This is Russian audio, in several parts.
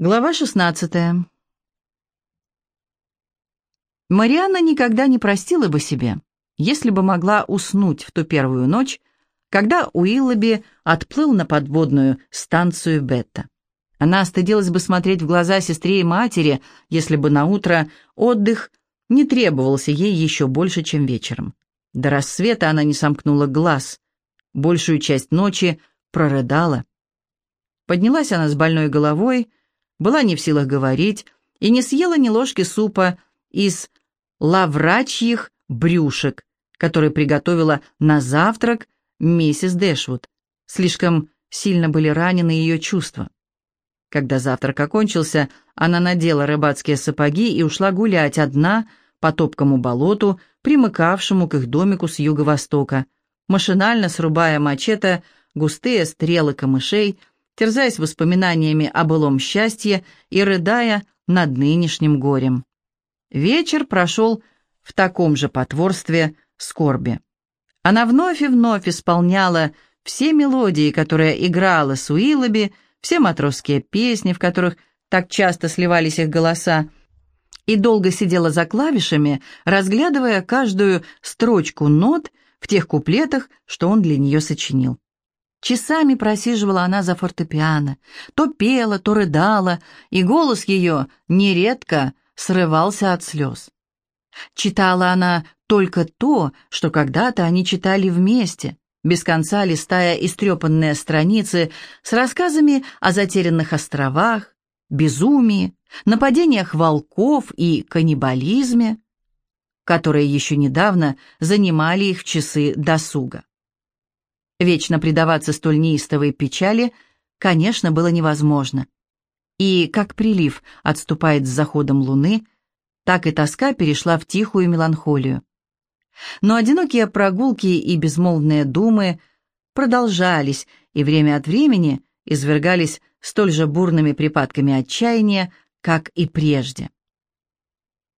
Глава 16 Марианна никогда не простила бы себе, если бы могла уснуть в ту первую ночь, когда Уиллоби отплыл на подводную станцию Бетта. Она стыдилась бы смотреть в глаза сестре и матери, если бы на утро отдых не требовался ей еще больше, чем вечером. До рассвета она не сомкнула глаз, большую часть ночи прорыдала. Поднялась она с больной головой, была не в силах говорить и не съела ни ложки супа из лаврачьих брюшек, который приготовила на завтрак миссис Дэшвуд. Слишком сильно были ранены ее чувства. Когда завтрак окончился, она надела рыбацкие сапоги и ушла гулять одна по топкому болоту, примыкавшему к их домику с юго-востока, машинально срубая мачете густые стрелы камышей, терзаясь воспоминаниями о былом счастье и рыдая над нынешним горем. Вечер прошел в таком же потворстве скорби. Она вновь и вновь исполняла все мелодии, которые играла с Уиллоби, все матросские песни, в которых так часто сливались их голоса, и долго сидела за клавишами, разглядывая каждую строчку нот в тех куплетах, что он для нее сочинил. Часами просиживала она за фортепиано, то пела, то рыдала, и голос ее нередко срывался от слез. Читала она только то, что когда-то они читали вместе, без конца листая истрепанные страницы с рассказами о затерянных островах, безумии, нападениях волков и каннибализме, которые еще недавно занимали их часы досуга. Вечно предаваться столь неистовой печали, конечно, было невозможно. И как прилив отступает с заходом луны, так и тоска перешла в тихую меланхолию. Но одинокие прогулки и безмолвные думы продолжались и время от времени извергались столь же бурными припадками отчаяния, как и прежде.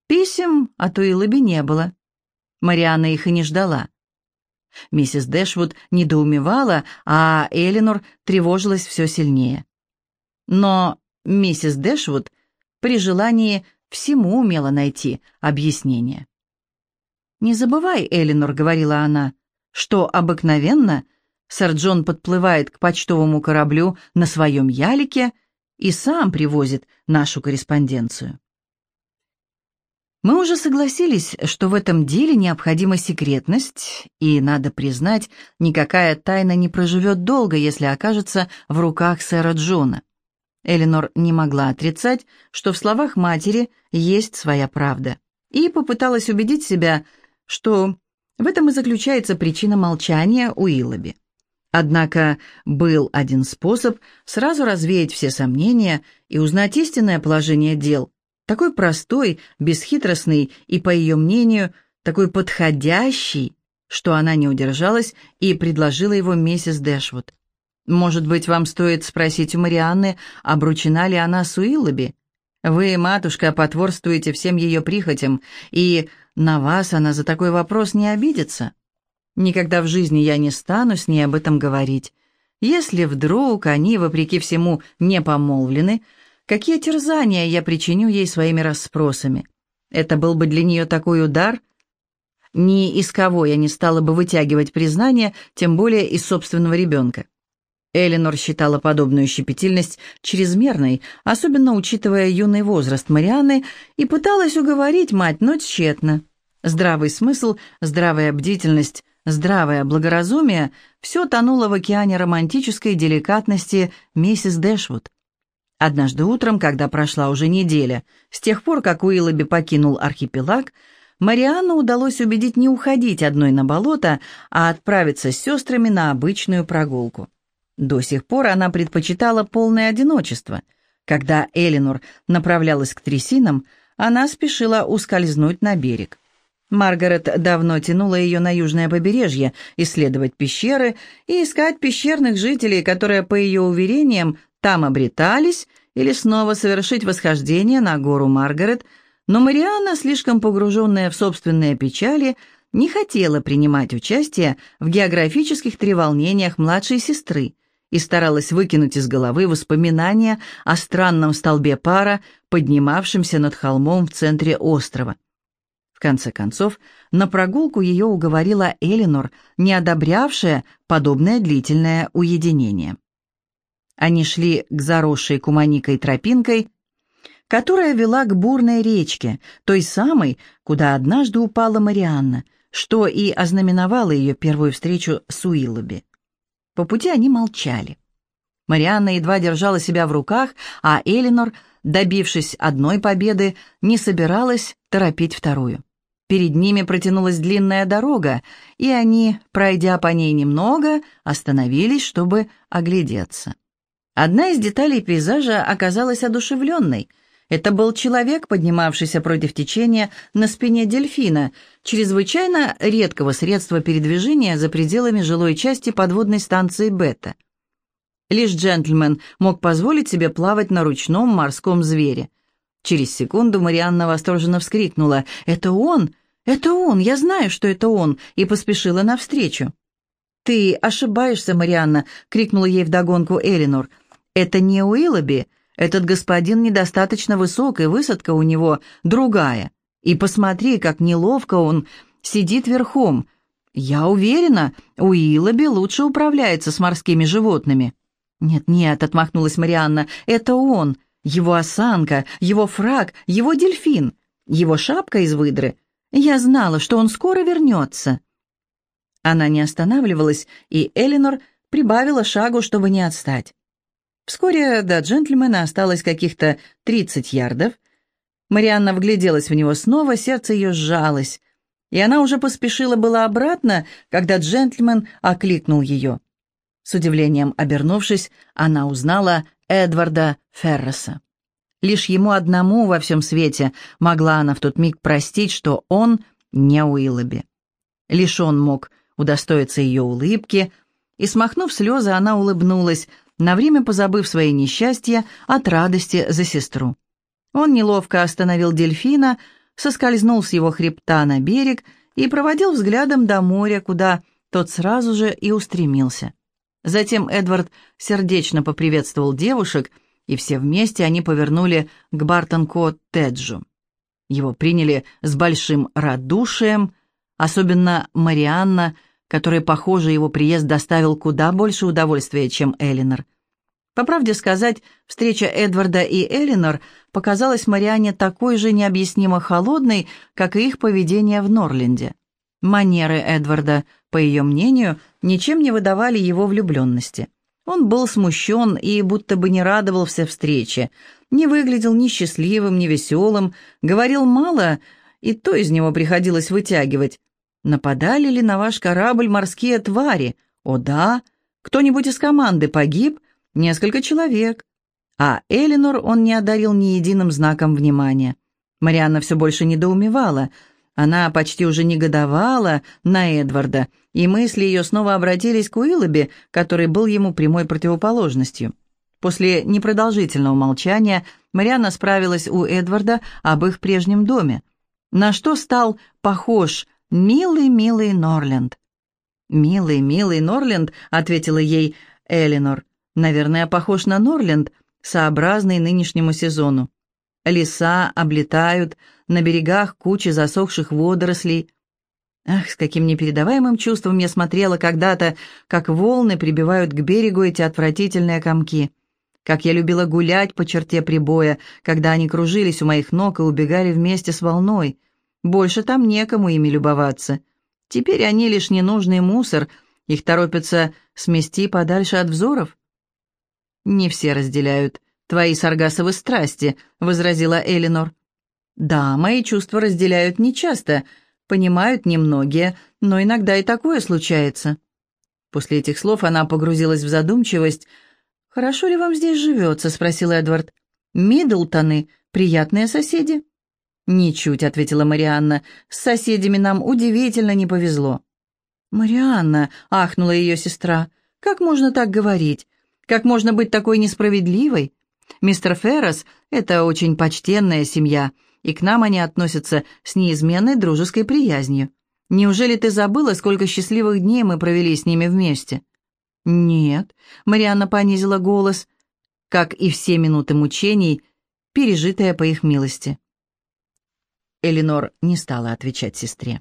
Писем от Уиллоби не было. Марианна их и не ждала. Миссис Дэшвуд недоумевала, а Элинор тревожилась все сильнее. Но миссис Дэшвуд при желании всему умела найти объяснение. «Не забывай, Элинор», — говорила она, — «что обыкновенно сэр Джон подплывает к почтовому кораблю на своем ялике и сам привозит нашу корреспонденцию». Мы уже согласились, что в этом деле необходима секретность, и, надо признать, никакая тайна не проживет долго, если окажется в руках сэра Джона. Эленор не могла отрицать, что в словах матери есть своя правда, и попыталась убедить себя, что в этом и заключается причина молчания Уиллоби. Однако был один способ сразу развеять все сомнения и узнать истинное положение дел – такой простой, бесхитростный и, по ее мнению, такой подходящий, что она не удержалась и предложила его миссис Дэшвуд. «Может быть, вам стоит спросить у Марианны, обручена ли она с Уиллоби? Вы, матушка, потворствуете всем ее прихотям, и на вас она за такой вопрос не обидится. Никогда в жизни я не стану с ней об этом говорить. Если вдруг они, вопреки всему, не помолвлены, Какие терзания я причиню ей своими расспросами? Это был бы для нее такой удар. Ни из кого я не стала бы вытягивать признание, тем более из собственного ребенка. Эленор считала подобную щепетильность чрезмерной, особенно учитывая юный возраст Марианы, и пыталась уговорить мать, но тщетно. Здравый смысл, здравая бдительность, здравое благоразумие – все тонуло в океане романтической деликатности миссис Дэшвуд. Однажды утром, когда прошла уже неделя, с тех пор, как Уиллоби покинул архипелаг, Марианну удалось убедить не уходить одной на болото, а отправиться с сестрами на обычную прогулку. До сих пор она предпочитала полное одиночество. Когда Элинор направлялась к трясинам, она спешила ускользнуть на берег. Маргарет давно тянула ее на южное побережье, исследовать пещеры и искать пещерных жителей, которые, по ее уверениям, там обретались, или снова совершить восхождение на гору Маргарет, но Марианна, слишком погруженная в собственные печали, не хотела принимать участие в географических треволнениях младшей сестры и старалась выкинуть из головы воспоминания о странном столбе пара, поднимавшемся над холмом в центре острова. В конце концов, на прогулку ее уговорила Элинор, не одобрявшая подобное длительное уединение. Они шли к заросшей куманикой тропинкой, которая вела к бурной речке, той самой, куда однажды упала Марианна, что и ознаменовало ее первую встречу с Уиллоби. По пути они молчали. Марианна едва держала себя в руках, а Элинор, добившись одной победы, не собиралась торопить вторую. Перед ними протянулась длинная дорога, и они, пройдя по ней немного, остановились, чтобы оглядеться. Одна из деталей пейзажа оказалась одушевленной. Это был человек, поднимавшийся против течения на спине дельфина, чрезвычайно редкого средства передвижения за пределами жилой части подводной станции «Бета». Лишь джентльмен мог позволить себе плавать на ручном морском звере. Через секунду Марианна восторженно вскрикнула «Это он! Это он! Я знаю, что это он!» и поспешила навстречу. «Ты ошибаешься, Марианна!» — крикнула ей вдогонку Элинор. «Это не Уиллоби. Этот господин недостаточно высок, и высадка у него другая. И посмотри, как неловко он сидит верхом. Я уверена, Уиллоби лучше управляется с морскими животными». «Нет-нет», — отмахнулась Марианна, — «это он. Его осанка, его фраг, его дельфин, его шапка из выдры. Я знала, что он скоро вернется». Она не останавливалась, и Элинор прибавила шагу, чтобы не отстать. Вскоре до джентльмена осталось каких-то тридцать ярдов. Марианна вгляделась в него снова, сердце ее сжалось, и она уже поспешила была обратно, когда джентльмен окликнул ее. С удивлением обернувшись, она узнала Эдварда Ферреса. Лишь ему одному во всем свете могла она в тот миг простить, что он не Уиллоби. Лишь он мог удостоиться ее улыбки, и, смахнув слезы, она улыбнулась, на время позабыв свои несчастья от радости за сестру. Он неловко остановил дельфина, соскользнул с его хребта на берег и проводил взглядом до моря, куда тот сразу же и устремился. Затем Эдвард сердечно поприветствовал девушек, и все вместе они повернули к Бартон-Коттеджу. Его приняли с большим радушием, особенно Марианна, которой, похоже, его приезд доставил куда больше удовольствия, чем Элинор. По правде сказать, встреча Эдварда и Элинор показалась Марианне такой же необъяснимо холодной, как и их поведение в Норленде. Манеры Эдварда, по ее мнению, ничем не выдавали его влюбленности. Он был смущен и будто бы не радовался встрече, не выглядел ни счастливым, ни веселым, говорил мало, и то из него приходилось вытягивать. Нападали ли на ваш корабль морские твари? О да. Кто-нибудь из команды погиб? Несколько человек. А Элинор он не одарил ни единым знаком внимания. Марианна все больше недоумевала. Она почти уже негодовала на Эдварда, и мысли ее снова обратились к Уиллоби, который был ему прямой противоположностью. После непродолжительного молчания Марианна справилась у Эдварда об их прежнем доме. На что стал похож «Милый, милый Норленд». «Милый, милый Норленд», — ответила ей Элинор. «Наверное, похож на Норленд, сообразный нынешнему сезону. Леса облетают, на берегах кучи засохших водорослей. Ах, с каким непередаваемым чувством я смотрела когда-то, как волны прибивают к берегу эти отвратительные комки. Как я любила гулять по черте прибоя, когда они кружились у моих ног и убегали вместе с волной. Больше там некому ими любоваться. Теперь они лишь ненужный мусор, их торопятся смести подальше от взоров. «Не все разделяют твои саргасовы страсти», — возразила Элинор. «Да, мои чувства разделяют нечасто, понимают немногие, но иногда и такое случается». После этих слов она погрузилась в задумчивость. «Хорошо ли вам здесь живется?» — спросил Эдвард. «Миддлтоны — приятные соседи?» «Ничуть», — ответила Марианна, — «с соседями нам удивительно не повезло». «Марианна», — ахнула ее сестра, — «как можно так говорить? Как можно быть такой несправедливой? Мистер Феррес — это очень почтенная семья, и к нам они относятся с неизменной дружеской приязнью. Неужели ты забыла, сколько счастливых дней мы провели с ними вместе?» «Нет», — Марианна понизила голос, как и все минуты мучений, пережитые по их милости. Элинор не стала отвечать сестре.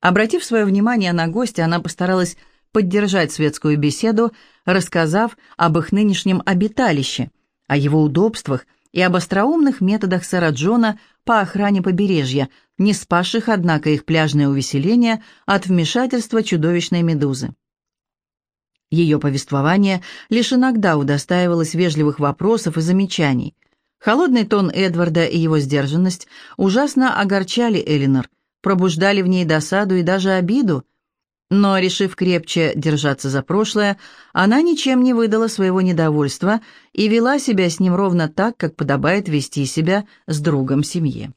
Обратив свое внимание на гостя, она постаралась поддержать светскую беседу, рассказав об их нынешнем обиталище, о его удобствах и об остроумных методах сэра Джона по охране побережья, не спасших, однако, их пляжное увеселение от вмешательства чудовищной медузы. Ее повествование лишь иногда удостаивалось вежливых вопросов и замечаний. Холодный тон Эдварда и его сдержанность ужасно огорчали Элинор, пробуждали в ней досаду и даже обиду, но, решив крепче держаться за прошлое, она ничем не выдала своего недовольства и вела себя с ним ровно так, как подобает вести себя с другом семьи.